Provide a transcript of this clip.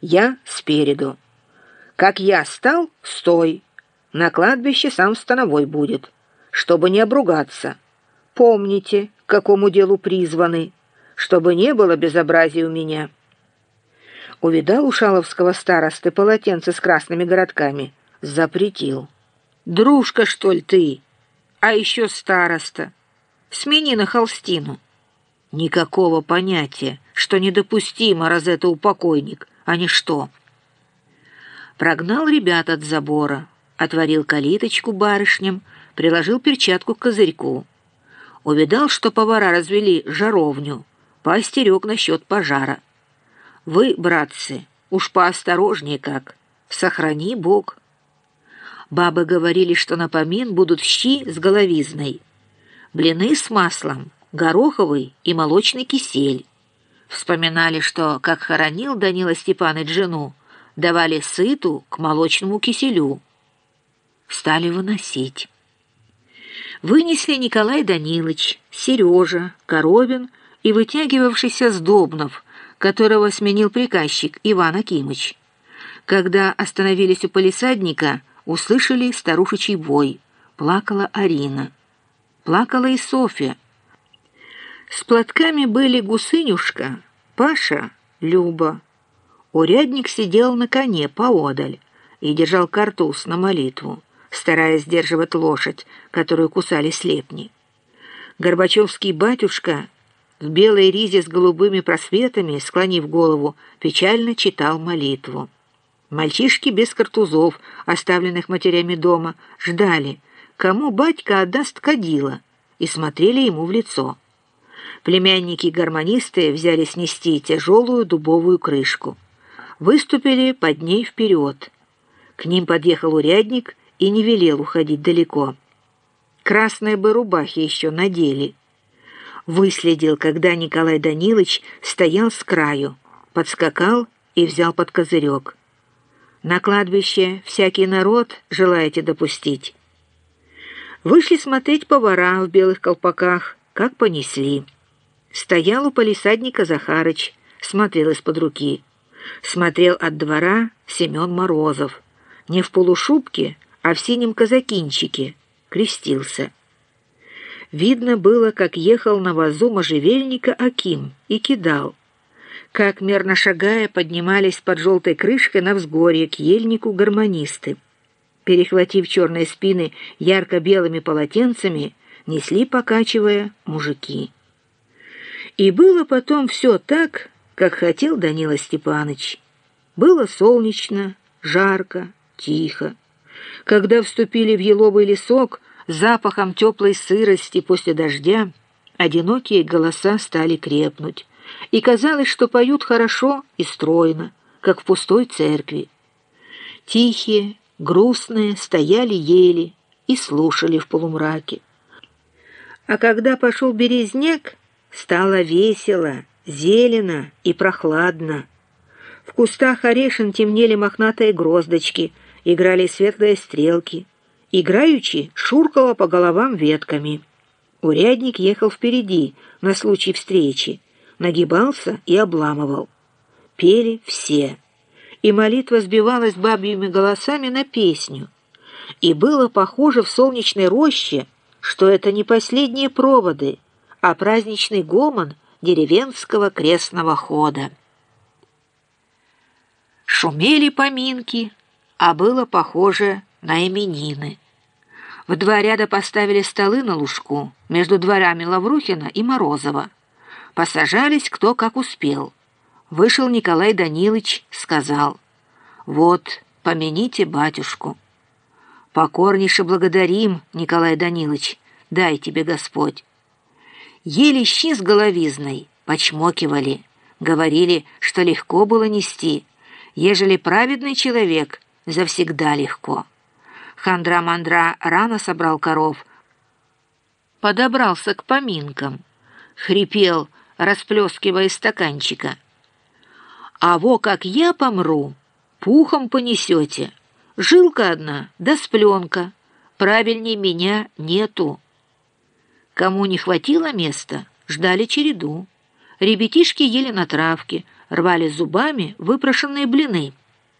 Я спереду. Как я стал, стой. На кладбище сам становой будет, чтобы не обругаться. Помните, к какому делу призваны, чтобы не было безобразия у меня. Увидал у шаловского старосты полотенце с красными городками. Запретил. Дружка, что ли, ты? А еще староста. Смени на холстину. Никакого понятия, что недопустимо, раз это упокойник, не что. Прогнал ребят от забора, отворил калиточку барышням, приложил перчатку к козырьку. Увидал, что повара развели жаровню, поостерег насчет пожара. Вы, братцы, уж поосторожнее как, сохрани Бог. Бабы говорили, что на помин будут щи с головизной, блины с маслом, гороховый и молочный кисель. Вспоминали, что, как хоронил Данила Степаныч жену, давали сыту к молочному киселю. Стали выносить. Вынесли Николай Данилович, Сережа, Коровин и вытягивавшийся Сдобнов, которого сменил приказчик Иван Акимыч. Когда остановились у полисадника, услышали старушечий бой. Плакала Арина. Плакала и Софья. С платками были Гусынюшка, Паша, Люба. Урядник сидел на коне поодаль и держал картуз на молитву, стараясь сдерживать лошадь, которую кусали слепни. Горбачевский батюшка в белой ризе с голубыми просветами, склонив голову, печально читал молитву. Мальчишки без картузов, оставленных матерями дома, ждали, кому батька отдаст кадила, и смотрели ему в лицо. Племянники-гармонисты взяли снести тяжелую дубовую крышку. Выступили под ней вперед. К ним подъехал урядник и не велел уходить далеко. Красные бы рубахи еще надели. Выследил, когда Николай Данилович стоял с краю, подскакал и взял под козырек. «На кладбище всякий народ желаете допустить?» Вышли смотреть повара в белых колпаках, как понесли. Стоял у полисадника Захарыч, смотрел из-под руки. Смотрел от двора Семен Морозов. Не в полушубке, а в синем казакинчике. Крестился. Видно было, как ехал на вазу можжевельника Аким и кидал. Как, мерно шагая, поднимались под желтой крышкой на взгорье к ельнику гармонисты. Перехватив черные спины ярко-белыми полотенцами, несли, покачивая, мужики. И было потом все так, как хотел Данила Степаныч. Было солнечно, жарко, тихо. Когда вступили в еловый лесок, запахом теплой сырости после дождя, одинокие голоса стали крепнуть, и казалось, что поют хорошо и стройно, как в пустой церкви. Тихие, грустные стояли ели и слушали в полумраке. А когда пошел березняк, Стало весело, зелено и прохладно. В кустах орешин темнели мохнатые гроздочки, играли светлые стрелки. Играючи шуркало по головам ветками. Урядник ехал впереди на случай встречи, нагибался и обламывал. Пели все, и молитва сбивалась бабьими голосами на песню. И было похоже в солнечной роще, что это не последние проводы — а праздничный гомон деревенского крестного хода. Шумели поминки, а было похоже на именины. В два ряда поставили столы на лужку между дворами Лаврухина и Морозова. Посажались кто как успел. Вышел Николай Данилович, сказал, «Вот, помяните батюшку». «Покорнейше благодарим, Николай Данилович, дай тебе Господь». Ели щи с головизной, почмокивали, говорили, что легко было нести, ежели праведный человек, завсегда легко. Хандра-мандра рано собрал коров, подобрался к поминкам, хрипел, расплескивая из стаканчика. «А во как я помру, пухом понесете, жилка одна да спленка, правильней меня нету». Кому не хватило места, ждали череду. Ребятишки ели на травке, рвали зубами выпрошенные блины.